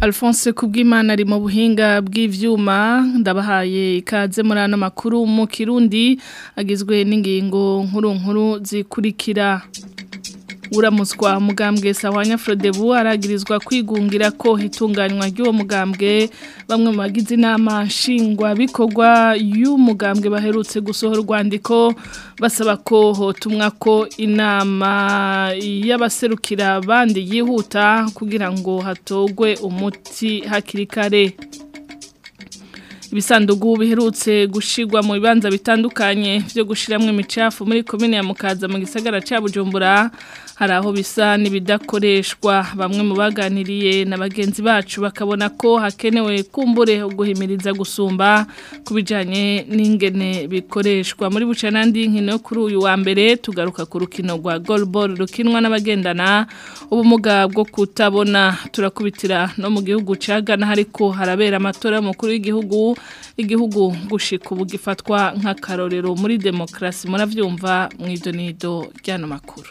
Alphonse kubw'Imana ari mu buhinga bw'ivyuma ndabahaye ikaze muri ano makuru mu Kirundi agizwe n'ingingo nkuru nkuru zikurikira uramuswa mugambwe sawanya Frodebu aragirizwa kwigungira ko hitunganywa ry'uwo mugambwe bamwe mu bagize inama nshingwa bikorwa y'umugambwe baherutse gusohora urwandiko basaba ko hotumwa ko inama y'abaserukira abandi yihuta kugira ngo hatogwe umuti hakiri kare ibisandugu biherutse gushigwa mu bibanza bitandukanye byo gushiramo imicafu muri komine ya mukaza mu gisagara cya Bujumbura hari aho bisa n'ibidakoreshwa bamwe mu baganiriye na bagenzi bacu bakabona ko hakenewe kumbure guhimiriza gusumba ku bijyanye n'ingene bikoreshwa muri buca n'andi nkino kuri uyu wa mbere tugaruka ku rukino rwa goluboro rukinwa n'abagendana ubumuga bwo kutabona turakubitira no mu gihugu cya gana ariko harabera amatora mukuru w'igihugu igihugu gushika ubu gifatwa nk'akarorero muri demokarasi murabyumva mu idonido ry'ano makuru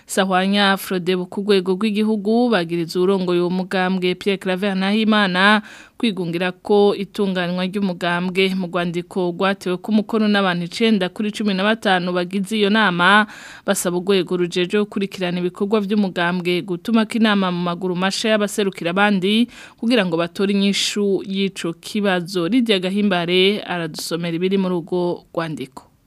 sahwanya afrodebu ku rwego rw'igihugu bagiriza uburongo y'umugambwe Pierre Claver Nahimana kwigungira ko itunganywa ry'umugambwe mu rwandiko rwatewe ku mukono n'abantu icyenda kuri cumi na batanu bagize iyo nama basaba urwego rujeje gukurikirana ibikorwa by'umugambwe gutuma ko inama mu maguru mashya y'abaserukira abandi kugira ngo batore inyishu yicu ico kibazo rirya gahimbare aradusomera ibiri mu rugo rwandiko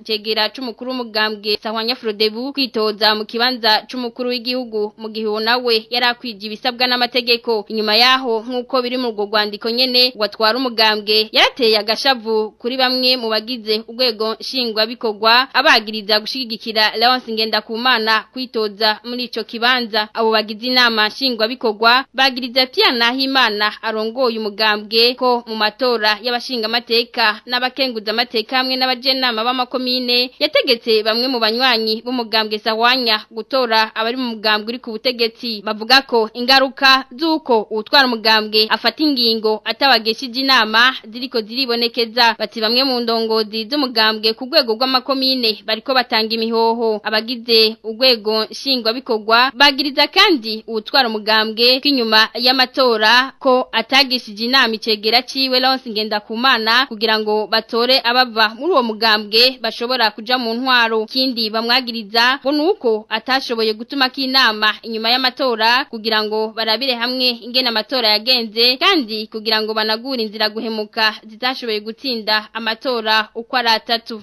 icyegera cy'umukuru umugambwe sawa nyafurode bu kwitoza mu kibanza cy'umukuru w'igihugu mu gihe uwo nawe yari akwije ibisabwa n'amategeko inyuma yaho nk'uko biri mu urwo rwandiko nyine watwara umugambwe yarateye agashavu kuri bamwe bamwe mu bagize urwego nshingwabikorwa abagiriza gushyigikira Lawrence Ngendakumana kwitoza muri ico kibanza abo bagize inama nshingwabikorwa bagiriza Piana Himana arongoye umugambwe ko mu matora y'abashingamateka n'abakenguza amateka hamwe n'abajenama b'amakomine yategetse bamwe mu banywanyi b'umugambwe Sawanya gutora abari mu mugambwe uri ku butegetsi bavuga ko ingaruka z'uko utwara umugambwe afata ingingo atabageshije inama ziriko ziribonekeza bati bamwe mu ndongozi z'umugambwe ku rwego rw'amakomine bariko batanga imihoho abagize urwego nshingwabikorwa bagiriza kandi uwutwara umugambwe k'inyuma y'amatora ko atagi inama icegera ciwe Lawrence Ngendakumana kugira ngo batore abava muri uwo mugambwe bashobora kuja mu ntwaro kindi bamwagiriza ngo nuko atashoboye gutuma k'inama inyuma y'amatora kugira ngo barabire hamwe ingene amatora yagenze kandi kugira ngo banagure inzira guhemuka zitashoboye gutinda amatora amatora uko ari atatu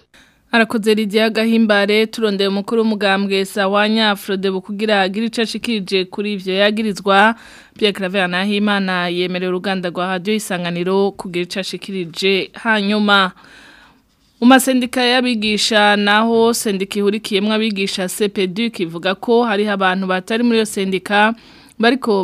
arakoze rigiye agahimbare turondeye umukuru w'umugambwe sawa nyafurode bukugira agira icyo ashikirije kuri ibyo yagirizwa Pierre Claver Nahimana yemerera uruganda rwa radio isanganiro kugira icyo ashikirije hanyuma mu masendika y'abigisha naho sendika ihurikiyemo abigisha CPDU kivuga ko hariho abantu batari muri iyo sendika bariko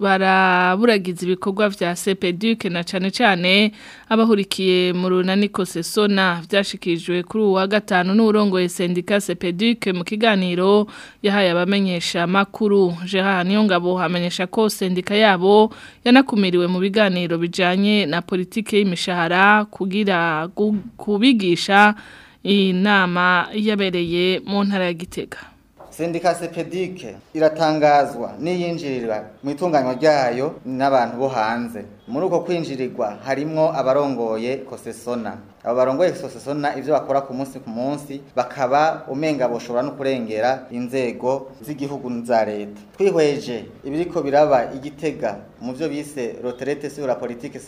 baraburagiza ibikorwa vya sepeduke na cane cane abahurikiye mu runaniko sesona vyashikijwe kuri uwa gatanu n'urongoye sendika sepeduke mu kiganiro yahaye abamenyesha makuru Gerard Niyongabo amenyesha ko sendika yabo yanakumiriwe mu biganiro bijanye na politike y'imishahara kugira kubigisha inama yabereye mu ntara ya Gitega sindikase pedike iratangazwa n’iyinjirira mu itunganywa ryayo n'abantu bo hanze muri uko kwinjirirwa harimwo abarongoye kosesona abo barongoye sosiyete na ibyo bakora ku munsi ku munsi bakaba umenga boshobora no kurengera inzego z'igihugu za leta twihweje ibiriko biraba igitega mu byo bise roterete sur la politique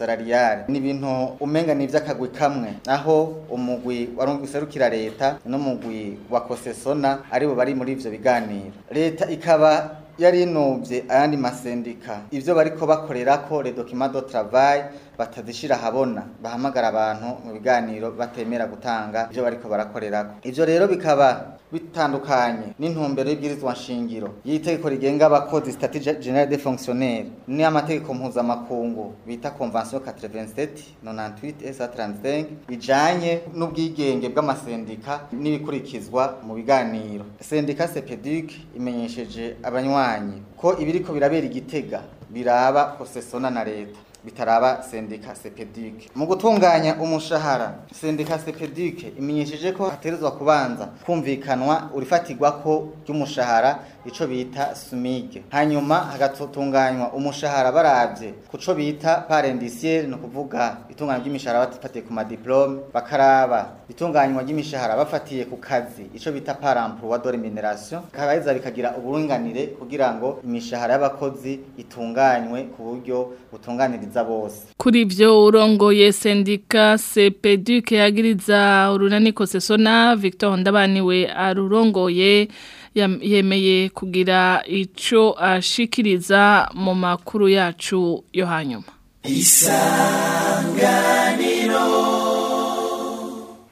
ni ibintu umenga ni iby'akagwi kamwe aho umugwi waruserukira leta n'umugwi wa kosesona aribo bari muri ibyo biganiro leta ikaba yari yarinubye ayandi masendika ibyo bariko bakorera ko document de travail batazishira habona bahamagara abantu mu biganiro batemera gutanga ibyo bariko ko ivyo rero bikaba bitandukanye n'intumbero y'ibwirizwa nshingiro y'itegeko rigenga abakozi statut general des fonctionnaires ni amategeko mpuzamakungu bita convention 87 98 sa 35 bijanye n'ubwigenge bw'amasendika n'ibikurikizwa mu biganiro sendika sepeduc imenyesheje abanywanyi ko ibiriko birabera igitega biraba kosesona na leta bitaraba sendika sepedike mu gutunganya umushahara sendika sepedike imenyesheje ko haterezwa kubanza kumvikanwa urifatirwa ko ry'umushahara ico bita smig hanyuma hagatunganywa umushahara baravye kuco bita parendiciel no kuvuga itunganywa ry'imishahara bafatiye ku madiplome bakaraba itunganywa ry'imishahara bafatiye ku kazi ico bita paramploi de remuneration kabaiza bikagira uburinganire kugira ngo imishahara y'abakozi itunganywe ku buryo butunganiriza bose kuri ivyo urongoye sendika CPDUC yagiriza urunani kosesona Victor Ndabaniwe arurongoye yemeye kugira icyo ashikiriza mu makuru yacu yo hanyuma isanganiro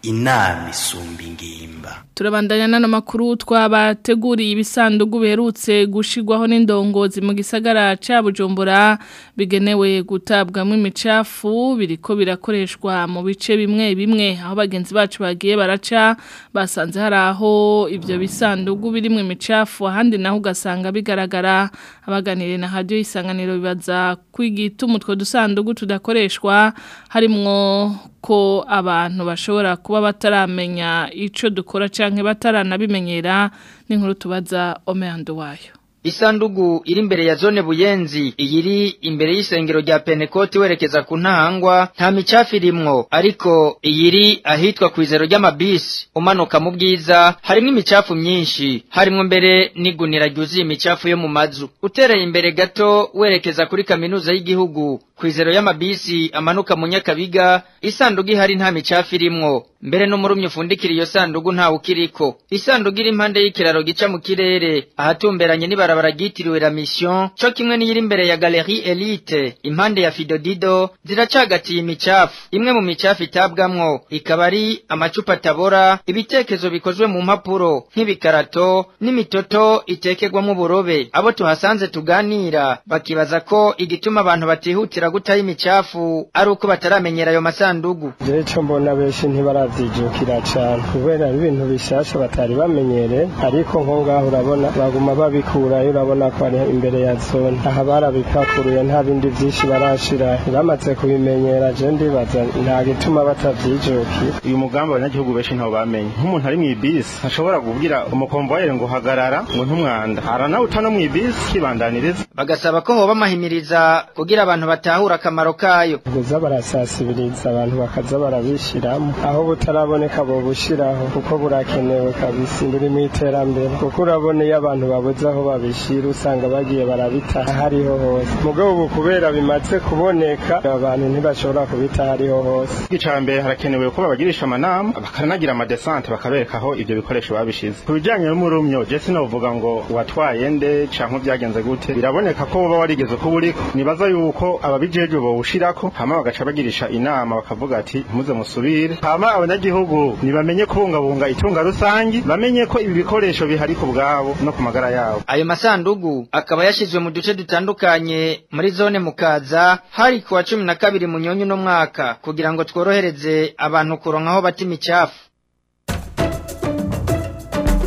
inama isumba Bujumbura turabandanya n'ano makuru twabateguriye ibisandugu biherutse gushirwaho n'indongozi mu gisagara ca Bujumbura bigenewe gutabwamo imicafu biriko birakoreshwa mu bice bimwe bimwe aho bagenzi bacu bagiye baraca basanze hari aho ibyo bisandugu birimo imicafu ahandi naho ugasanga bigaragara abaganiriye na radio isanganiro bibaza kwigituma utwo dusandugu tudakoreshwa harimwo ko abantu bashobora kuba bataramenya ico dukora bakora cyangwa bataranabimenyera n'inkuru tubaza omeyandu wayo isandugu iri imbere ya zone buyenzi iyiri imbere y'isengero rya penekoti werekeza ku ntahangwa nta micafu irimwo ariko iyiri ahitwa ku izero ry'amabisi umanuka mu bwiza harimo imicafu myinshi harimo mbere n'igunira ryuzuye imicafu yo mu mazu utereye imbere gato werekeza kuri kaminuza y'igihugu ku izero y'amabisi amanuka mu nyakabiga isandugu ihari nta micafu irimwo mbere n'umurumyi ufundikira iyo sandugu ntawe ukiriko isandugu iri impande y'ikiraro gica mu kirere ahatumberanye n'ibara ibarabara la mission cyo kimwe n'iri imbere ya Galerie Elite impande ya Fidodido ziracagatiye imicafu imwe mu micafu itabwamwo ikaba ari amacupa atabora ibitekerezo bikozwe mu mpapuro nk'ibikarato n'imitoto itekegwamo uburobe abo tuhasanze tuganira bakibaza ko igituma abantu batihutira gutaha imicafu ari uko bataramenyera ayo masandugu jewe cyo mbona benshi ntibaravyijukira cane kubera ibintu bishasha batari bamenyere ariko nko ngaho urabona baguma babikura nayo urabona ko ariho imbere ya zone aha barabipakuruye nta bindi byinshi barashira bamaze kubimenyera je ndibaza nta gituma batavyijukiye uyu mugambi abanyagihugu benshi ntawo bamenye nk'umuntu ari mu mw'ibisi ashobora kubwira umukomboyere ngo hagarara ngo ntumwanda aranawuta no mw'ibisi kibandaniriza bagasaba ko hoba amahimiriza kugira abantu batahura akamaro kayo kuza barasasibiriza abantu bakaza barabishyiramo aho butaraboneka bobushiraho kuko burakenewe kabisa imbere mu iterambere kuko urabona iyo abantu babuze aho babi ababishira usanga bagiye barabita hariho hose mugabo ubukubera bimaze kuboneka abantu ntibashobora kubita hariho hose mbere harakenewe ko babagirisha amanama bakanagira amadesante bakaberekaho aho ibyo bikoresho babishize ku bijyanye n'umurumyo sino uvuga ngo watwaye nde cyangwa byagenze gute biraboneka ko woba warigeze kuba uriko nibaza yuko ababijejwe ushirako hama bagaca bagirisha inama bakavuga ati muze musubire hama abanyagihugu kubunga kubungabunga itunga rusange bamenye ko ibi bikoresho bihari ku bwabo no ku magara yabo ayo masandugu akaba yashyizwe mu duce dutandukanye muri zone mukaza hari kuwa cumi na kabiri mu nyonyi n’umwaka kugira ngo tworohereze abantu kuronkaho bata imicafu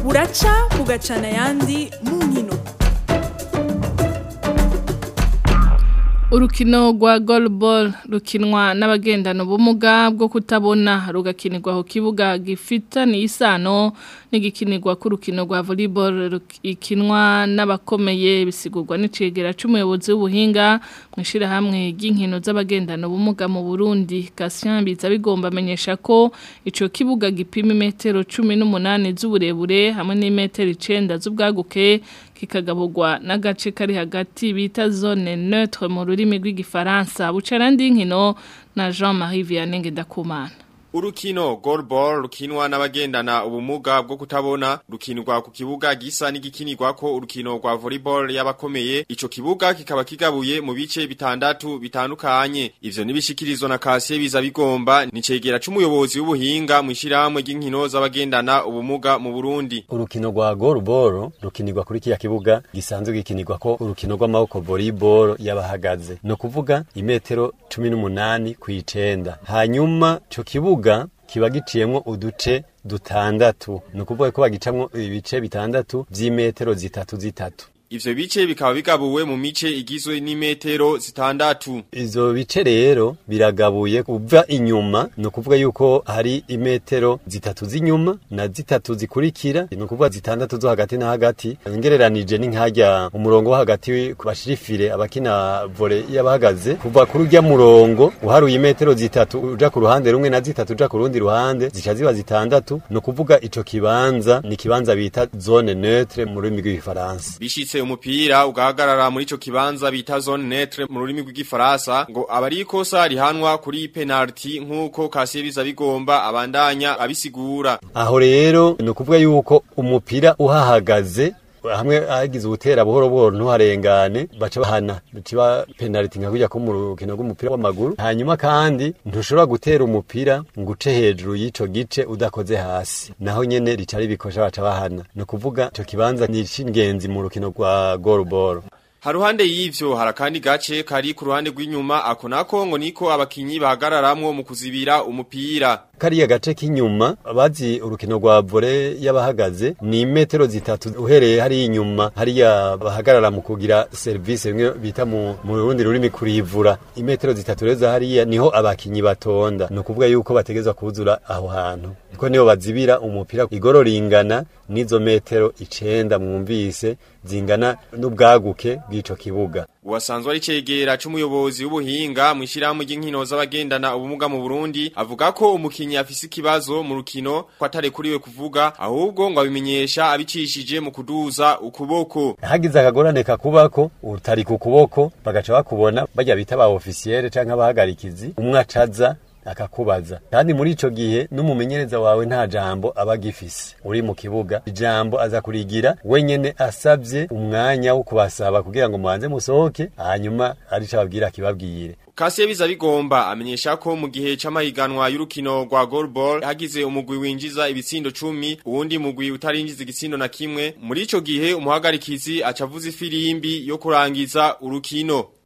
buraca bugacana ayandi mu nkino urukino rwa goluboro rukinwa n'abagendana ubumuga bwo kutabona rugakinirwa ku kibuga gifitaniye isano n'igikinirwa k'urukino rwa volleyball rukinwa n'abakomeye bisigurwa n'icegera cy'umuyobozi w'ubuhinga mu ishyirahamwe ry'inkino z'abagendana ubumuga mu burundi Cassien biza bigomba amenyesha ko icyo kibuga gipima metero cumi n'umunani z'uburebure hamwe n'imetero icyenda z'ubwaguke kikagabugwa n'agace kari hagati bita zone neutre mu rurimi rw'igifaransa bucarandi nkino na Jean Marie Vianney Ndakumana Urukino goalball rukinwa n'abagendana ubumuga bwo kutabona rukinirwa ku kibuga gisa n'igikinirwa ko urukino rwa volleyball y'abakomeye ico kibuga kikaba kigabuye mu bice bitandatu bitandukanye ivyo nibishikirizwa na Kasiye biza bigomba nicegera c'umuyobozi w'ubuhinga mu ishiramwe ry'inkino z'abagendana ubumuga mu Burundi Urukino rwa goalball rukinirwa kuri kiya kibuga gisanzwe gikinirwa ko urukino rw'amaboko volleyball y'abahagaze no kuvuga imetero 18 ku 9 hanyuma co kibuga kibuga kiba giciyemo uduce dutandatu ni ukuvuga ko bagicamo ibice bitandatu by'imetero zitatu zitatu Ivyo bice bikaba bigabuwe mu mice igizwe n'imetero zitandatu. Izo bice rero biragabuye kuva inyuma no kuvuga yuko hari imetero zitatu zinyuma na zitatu zikurikira no kuvuga zitandatu zo hagati na hagati ngereranije nkajya umurongo hagati kubashirifire abakina volley yabahagaze kuva kuri urya murongo uharuye imetero zitatu uja ku ruhande rumwe na zitatu uja ku rundi ruhande zica ziba zitandatu no kuvuga ico kibanza ni kibanza bita zone neutre mu rurimi rw'igifaransa. Bishitse yose umupira ugahagarara muri ico kibanza bita zone netre mu rurimi rw'igifaransa ngo abari ikosa rihanwa kuri penalty nkuko Kasebiza bigomba abandanya abisigura aho rero ni kuvuga yuko umupira uhahagaze hamwe hagize ah, ubutera buhoro buhoro ntuharengane baca bahana kiba penaliti nka kujya ko mu rukino rw'umupira w'amaguru hanyuma kandi ntushobora gutera umupira ngo uce hejuru y'ico gice udakoze hasi naho nyene rica bikosha baca bahana ni ukuvuga ico kibanza ni icy'ingenzi mu rukino rwa goluboro haruhande y'ivyo harakandi gace kari ku ruhande rw'inyuma ako nako ngo niko abakinyi bahagararamwo mu kuzibira umupira kariya gace k'inyuma bazi urukino rwa vore y'abahagaze ni metero zitatu uhereye hariya inyuma hariya bahagarara mu kugira serivisi imwe bita mu rundi rurimi kurivura imetero zitatu rero za hariya niho abakinnyi batonda ni ukuvuga yuko bategereza kuzura aho hantu kuko niho bazibira umupira igoro ringana n'izo metero icenda mwumvise zingana n'ubwaguke bw'ico kibuga uwasanzwe ari cegera c'umuyobozi w'ubuhinga mwishiramu ishirahamwe ry'inkino z'abagendana ubumuga mu Burundi avuga ko umukinyi afise ikibazo mu rukino ko atarekuriwe kuvuga ahubwo ngo abimenyesha abicishije mu kuduza ukuboko kagona neka kubako utari ku kuboko bagaca bakubona barya bita changa officiel canke abahagarikizi umwe akakubaza kandi muri icyo gihe n'umumenyereza wawe nta jambo aba agifise uri mu kibuga ijambo aza kurigira wenyine asabye umwanya wo kubasaba kugira ngo mubanze musohoke hanyuma arico ababwira akibabwire Kasiye biza bigomba amenyesha ko mu gihe c'amahiganwa y'urukino rwa goalball hagize umugwi winjiza ibitsindo cumi uwundi mugwi utarinjiza igitsindo na kimwe muri ico gihe umuhagarikizi acavuza ifirimbi yo kurangiza urukino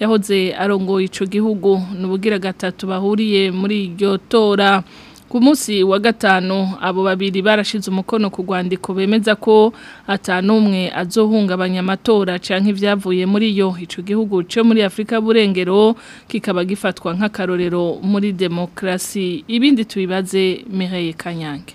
yahoze arongoye icyo gihugu n'ubugira gatatu bahuriye muri iryo tora ku munsi wa gatanu abo babiri barashize umukono ku rwandiko bemeza ko atanu umwe azohungabanya cyangwa ibyavuye muri yo icyo gihugu cyo muri afurika burengero kikaba gifatwa nk'akarorero muri demokarasi ibindi tubibaze mireye kanyange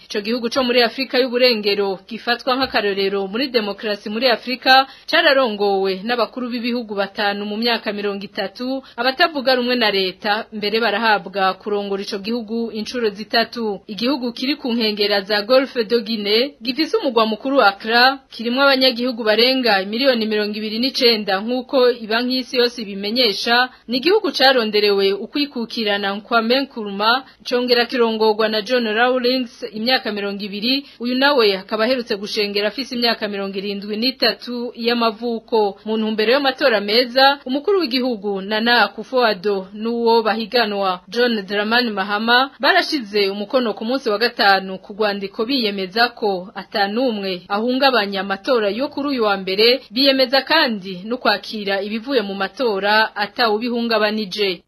ico gihugu co muri Afrika y'uburengero gifatwa nk'akarorero muri demokrasi muri Afrika cararongowe n'abakuru b'ibihugu batanu mu myaka mirongo itatu abatavuga rumwe na leta mbere barahabwa kurongora ico gihugu inshuro zitatu igihugu kiri ku za Golfe de Guinée gifise umugwa mukuru Accra kirimo abanyagihugu barenga miliyoni 29 nkuko ibanki y'isi yose bimenyesha ni igihugu caronderewe ukwikukirana Kwame Nkrumah congera kirongorwa na John Rawlings imyaka 200 uyu nawe akaba aherutse gushengera afise imyaka 73 y'amavuko mu ntumbero y'amatora meza umukuru w'igihugu Nana Akufo-Addo nuwo bahiganwa John Dramani Mahama mahama barashize umukono ku munsi wa gatanu ku rwandiko biyemeza ko atanumwe ahungabanya amatora yo kuri uyu wa mbere biyemeza kandi no kwakira ibivuye mu matora atawubihungabanije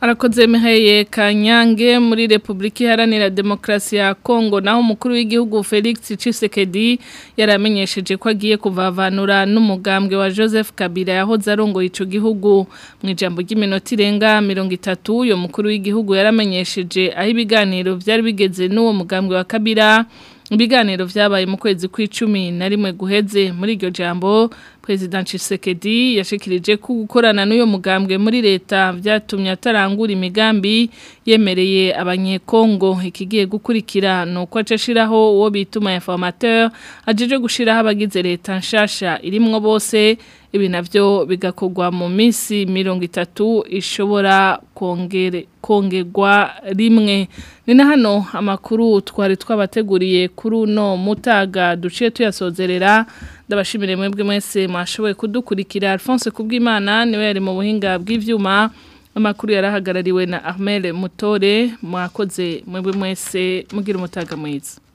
arakoze miheye kanyange muri repubulika iharanira demokrasi ya kongo naho umukuru w'igihugu felix cisekedi yaramenyesheje ko agiye kuvavanura n'umugambwe wa joseph Kabila yahoze arongoye icyo gihugu mu ijambo ry'iminota irenga mirongo itatu uyu mukuru w'igihugu yaramenyesheje aho ibiganiro byari bigeze n'uwo mugambwe wa kabira ibiganiro byabaye mu kwezi kw'icumi na rimwe guheze muri iryo jambo perezida Tshisekedi yashikirije ko gukorana n’uyu mugambwe muri leta byatumye atarangura imigambi yemereye abanyekongo ikigiye gukurikira nuko acashiraho uwo bituma ya formateur ajeje gushiraho abagize leta nshasha irimo bose ibi navyo bigakogwa mu minsi 30 ishobora kongere kongegwa rimwe ni na hano amakuru twari twabateguriye kuri no mutaga duciye tuyasozerera ndabashimire mwebwe mwese mwashoboye kudukurikira Alphonse kubw'Imana niwe yari mu buhinga bw'ivyuma amakuru yarahagarariwe na Ahmed Mutore mwakoze mwebwe mwese mugira umutaga mwiza